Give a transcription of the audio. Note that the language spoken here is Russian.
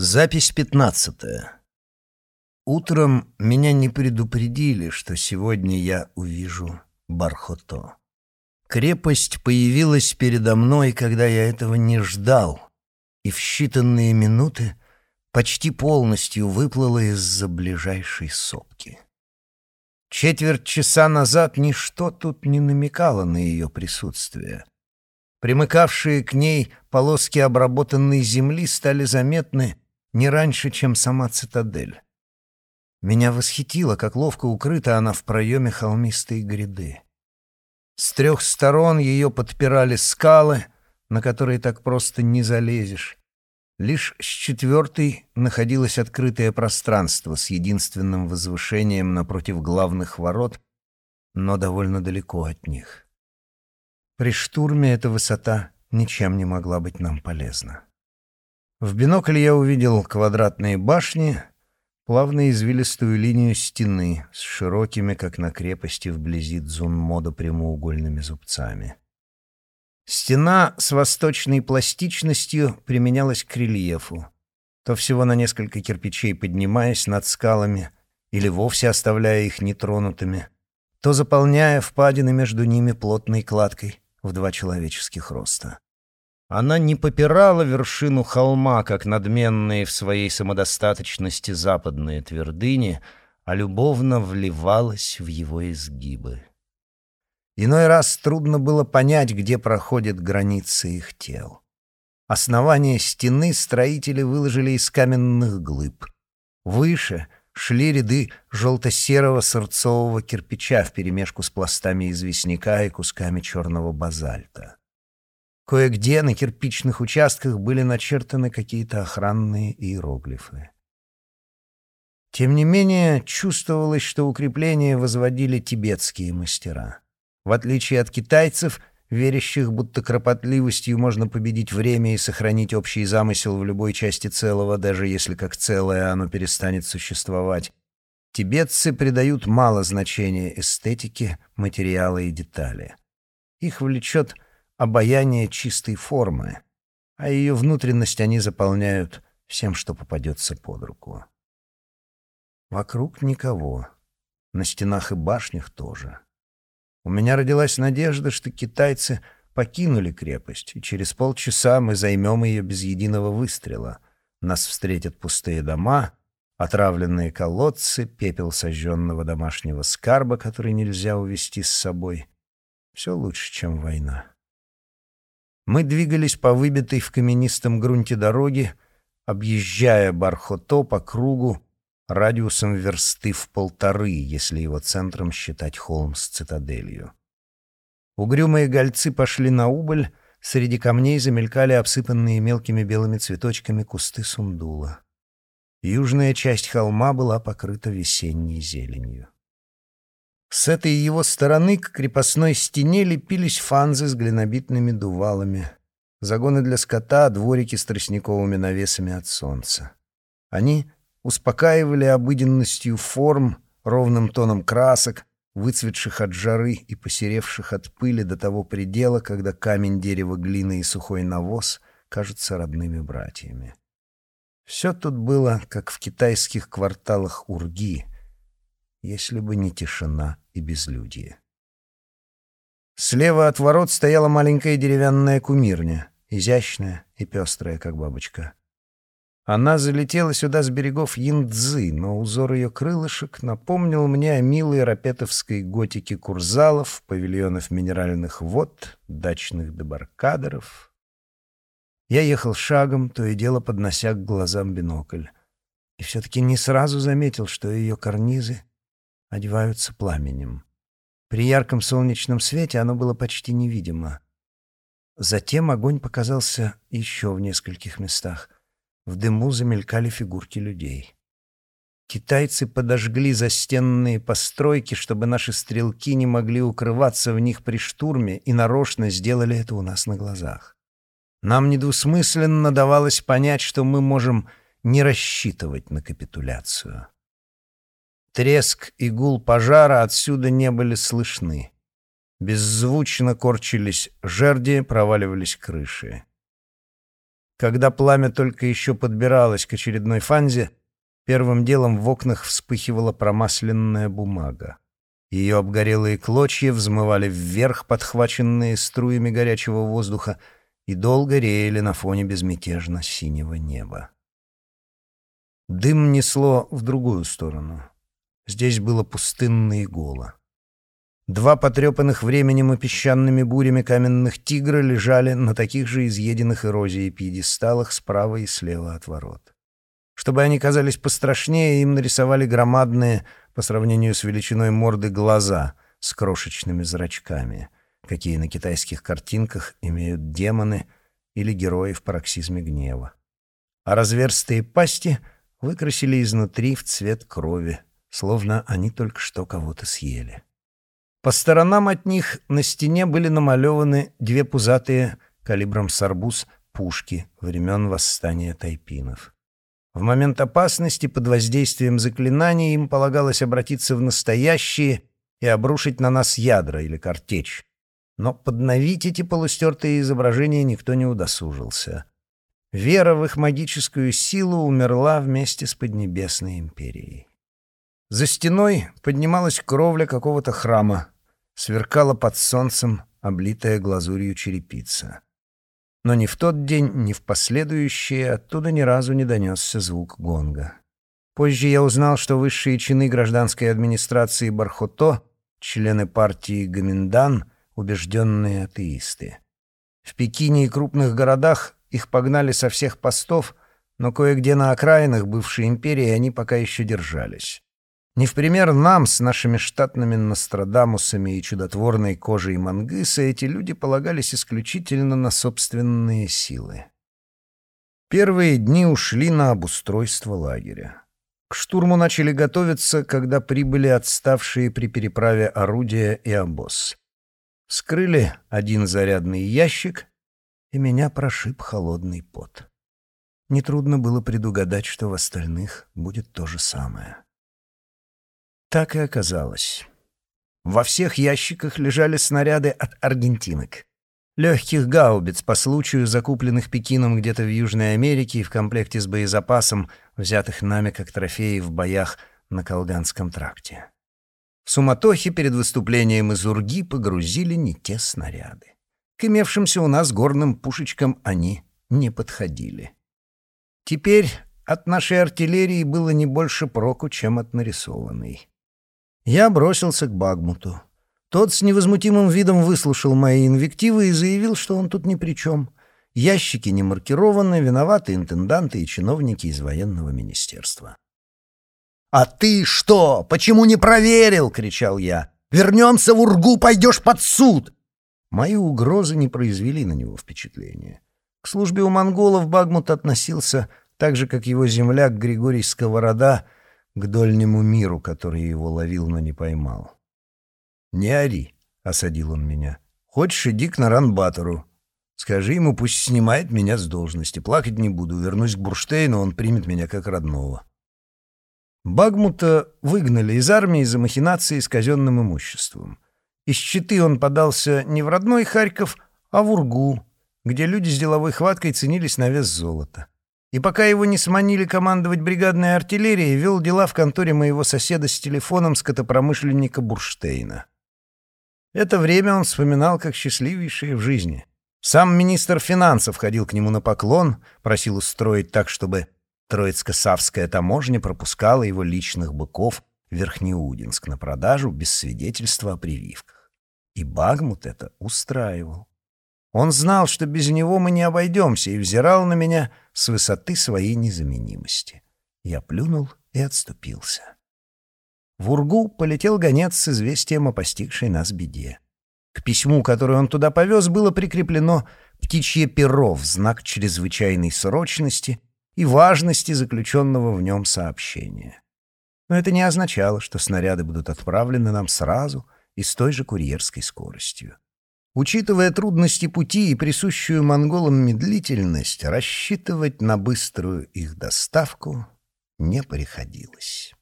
Запись пятнадцатая. Утром меня не предупредили, что сегодня я увижу Бархото. Крепость появилась передо мной, когда я этого не ждал, и в считанные минуты почти полностью выплыла из-за ближайшей сопки. Четверть часа назад ничто тут не намекало на ее присутствие. Примыкавшие к ней полоски обработанной земли стали заметны не раньше, чем сама цитадель. Меня восхитило, как ловко укрыта она в проеме холмистой гряды. С трех сторон ее подпирали скалы, на которые так просто не залезешь. Лишь с четвертой находилось открытое пространство с единственным возвышением напротив главных ворот, но довольно далеко от них. При штурме эта высота ничем не могла быть нам полезна. В бинокль я увидел квадратные башни, плавно извилистую линию стены с широкими, как на крепости вблизи Дзунмода, прямоугольными зубцами. Стена с восточной пластичностью применялась к рельефу, то всего на несколько кирпичей поднимаясь над скалами или вовсе оставляя их нетронутыми, то заполняя впадины между ними плотной кладкой в два человеческих роста. Она не попирала вершину холма, как надменные в своей самодостаточности западные твердыни, а любовно вливалась в его изгибы. Иной раз трудно было понять, где проходят границы их тел. Основание стены строители выложили из каменных глыб. Выше шли ряды желто-серого сырцового кирпича вперемешку с пластами известняка и кусками черного базальта. Кое-где на кирпичных участках были начертаны какие-то охранные иероглифы. Тем не менее, чувствовалось, что укрепления возводили тибетские мастера. В отличие от китайцев, верящих, будто кропотливостью можно победить время и сохранить общий замысел в любой части целого, даже если как целое оно перестанет существовать, тибетцы придают мало значения эстетике, материала и детали. Их влечет обаяние чистой формы, а ее внутренность они заполняют всем, что попадется под руку. Вокруг никого, на стенах и башнях тоже. У меня родилась надежда, что китайцы покинули крепость, и через полчаса мы займем ее без единого выстрела. Нас встретят пустые дома, отравленные колодцы, пепел сожженного домашнего скарба, который нельзя увести с собой. Все лучше, чем война. Мы двигались по выбитой в каменистом грунте дороге, объезжая Бархото по кругу радиусом версты в полторы, если его центром считать холм с цитаделью. Угрюмые гольцы пошли на убыль, среди камней замелькали обсыпанные мелкими белыми цветочками кусты сундула. Южная часть холма была покрыта весенней зеленью. С этой его стороны к крепостной стене лепились фанзы с глинобитными дувалами, загоны для скота, дворики с тростниковыми навесами от солнца. Они успокаивали обыденностью форм, ровным тоном красок, выцветших от жары и посеревших от пыли до того предела, когда камень, дерево, глина и сухой навоз кажутся родными братьями. Все тут было, как в китайских кварталах Урги — если бы не тишина и безлюдье. Слева от ворот стояла маленькая деревянная кумирня, изящная и пестрая, как бабочка. Она залетела сюда с берегов Яндзы, но узор ее крылышек напомнил мне о милой рапетовской готике курзалов, павильонов минеральных вод, дачных дебаркадеров. Я ехал шагом, то и дело поднося к глазам бинокль, и все-таки не сразу заметил, что ее карнизы одеваются пламенем. При ярком солнечном свете оно было почти невидимо. Затем огонь показался еще в нескольких местах. В дыму замелькали фигурки людей. Китайцы подожгли застенные постройки, чтобы наши стрелки не могли укрываться в них при штурме, и нарочно сделали это у нас на глазах. Нам недвусмысленно давалось понять, что мы можем не рассчитывать на капитуляцию. Треск и гул пожара отсюда не были слышны. Беззвучно корчились жерди, проваливались крыши. Когда пламя только еще подбиралось к очередной фанзе, первым делом в окнах вспыхивала промасленная бумага. Ее обгорелые клочья взмывали вверх, подхваченные струями горячего воздуха, и долго реяли на фоне безмятежно синего неба. Дым несло в другую сторону. Здесь было пустынно и голо. Два потрепанных временем и песчаными бурями каменных тигра лежали на таких же изъеденных эрозией пьедесталах справа и слева от ворот. Чтобы они казались пострашнее, им нарисовали громадные, по сравнению с величиной морды, глаза с крошечными зрачками, какие на китайских картинках имеют демоны или герои в пароксизме гнева. А разверстые пасти выкрасили изнутри в цвет крови, словно они только что кого-то съели. По сторонам от них на стене были намалеваны две пузатые калибром с арбуз пушки времен восстания тайпинов. В момент опасности под воздействием заклинаний им полагалось обратиться в настоящие и обрушить на нас ядра или картечь. Но подновить эти полустертые изображения никто не удосужился. Вера в их магическую силу умерла вместе с Поднебесной империей. За стеной поднималась кровля какого-то храма, сверкала под солнцем облитая глазурью черепица. Но ни в тот день, ни в последующие оттуда ни разу не донесся звук гонга. Позже я узнал, что высшие чины гражданской администрации Бархото, члены партии Гаминдан, убежденные атеисты. В Пекине и крупных городах их погнали со всех постов, но кое-где на окраинах бывшей империи они пока еще держались. Не в пример нам с нашими штатными Нострадамусами и чудотворной кожей Мангыса эти люди полагались исключительно на собственные силы. Первые дни ушли на обустройство лагеря. К штурму начали готовиться, когда прибыли отставшие при переправе орудия и обоз. Скрыли один зарядный ящик, и меня прошиб холодный пот. Нетрудно было предугадать, что в остальных будет то же самое. Так и оказалось. Во всех ящиках лежали снаряды от аргентинок. Легких гаубиц по случаю, закупленных Пекином где-то в Южной Америке и в комплекте с боезапасом, взятых нами как трофеи в боях на Колганском тракте. В суматохе перед выступлением из Урги погрузили не те снаряды. К имевшимся у нас горным пушечкам они не подходили. Теперь от нашей артиллерии было не больше проку, чем от нарисованной. Я бросился к Багмуту. Тот с невозмутимым видом выслушал мои инвективы и заявил, что он тут ни при чем. Ящики не маркированы, виноваты интенданты и чиновники из военного министерства. «А ты что? Почему не проверил?» — кричал я. «Вернемся в Ургу, пойдешь под суд!» Мои угрозы не произвели на него впечатления. К службе у монголов Багмут относился так же, как его земляк Григорий Сковорода — к дольнему миру, который его ловил, но не поймал. «Не ори», — осадил он меня. «Хочешь, иди к Наранбатору. Скажи ему, пусть снимает меня с должности. Плакать не буду. Вернусь к Бурштейну, он примет меня как родного». Багмута выгнали из армии за махинации с казенным имуществом. Из Читы он подался не в родной Харьков, а в Ургу, где люди с деловой хваткой ценились на вес золота и пока его не сманили командовать бригадной артиллерией, вел дела в конторе моего соседа с телефоном скотопромышленника Бурштейна. Это время он вспоминал как счастливейшее в жизни. Сам министр финансов ходил к нему на поклон, просил устроить так, чтобы Троицко-Савская таможня пропускала его личных быков в Верхнеудинск на продажу без свидетельства о прививках. И Багмут это устраивал. Он знал, что без него мы не обойдемся, и взирал на меня с высоты своей незаменимости. Я плюнул и отступился. В Ургу полетел гонец с известием о постигшей нас беде. К письму, которое он туда повез, было прикреплено птичье перо в знак чрезвычайной срочности и важности заключенного в нем сообщения. Но это не означало, что снаряды будут отправлены нам сразу и с той же курьерской скоростью. Учитывая трудности пути и присущую монголам медлительность, рассчитывать на быструю их доставку не приходилось.